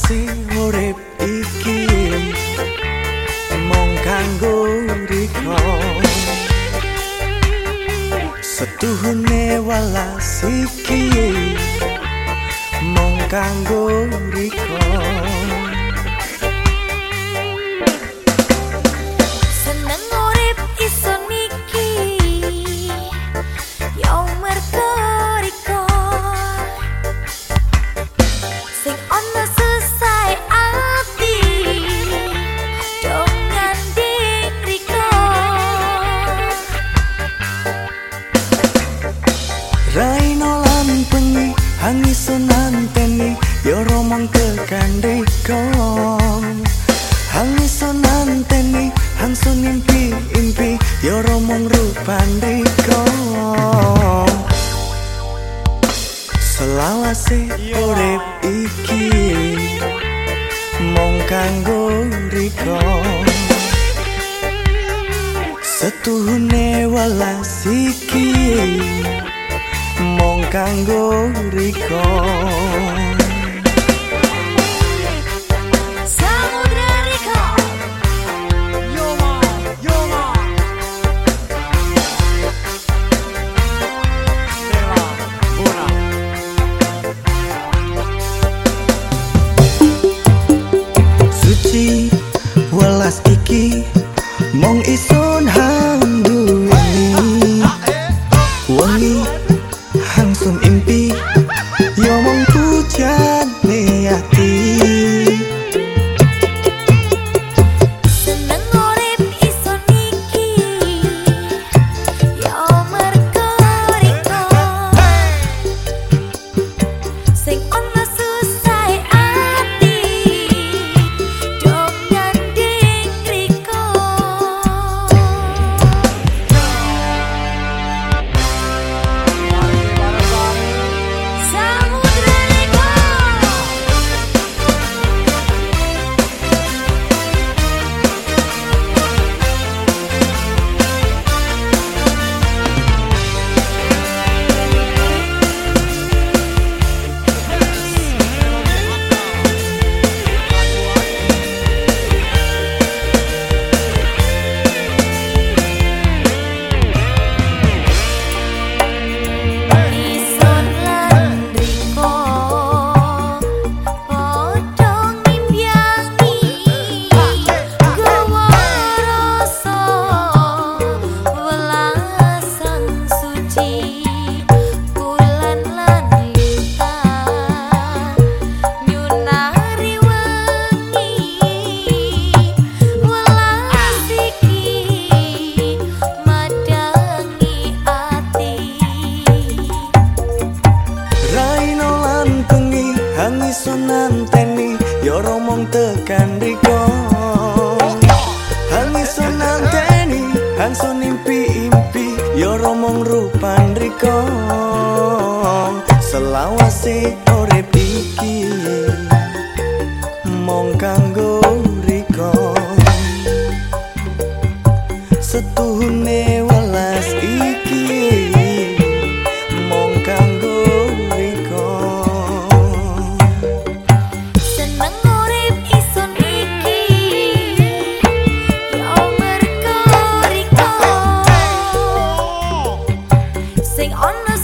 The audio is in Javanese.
selawase urip iki mong kanggo riko. Setuhune walas iki mong kanggo riko. Raino pengi hangi sonanteni yo romong tekan dekong Hangi sonanteni hang son impi impi yo romong rupan dekong Selawase urip iki mong kanggo rikong. Setuhune walas iki mong kanggo riko kandiko Hal misun nanteni Hansun impi impi Yoromong rupan riko Selawase ore iki Mong kanggo riko Setuhune wakil on the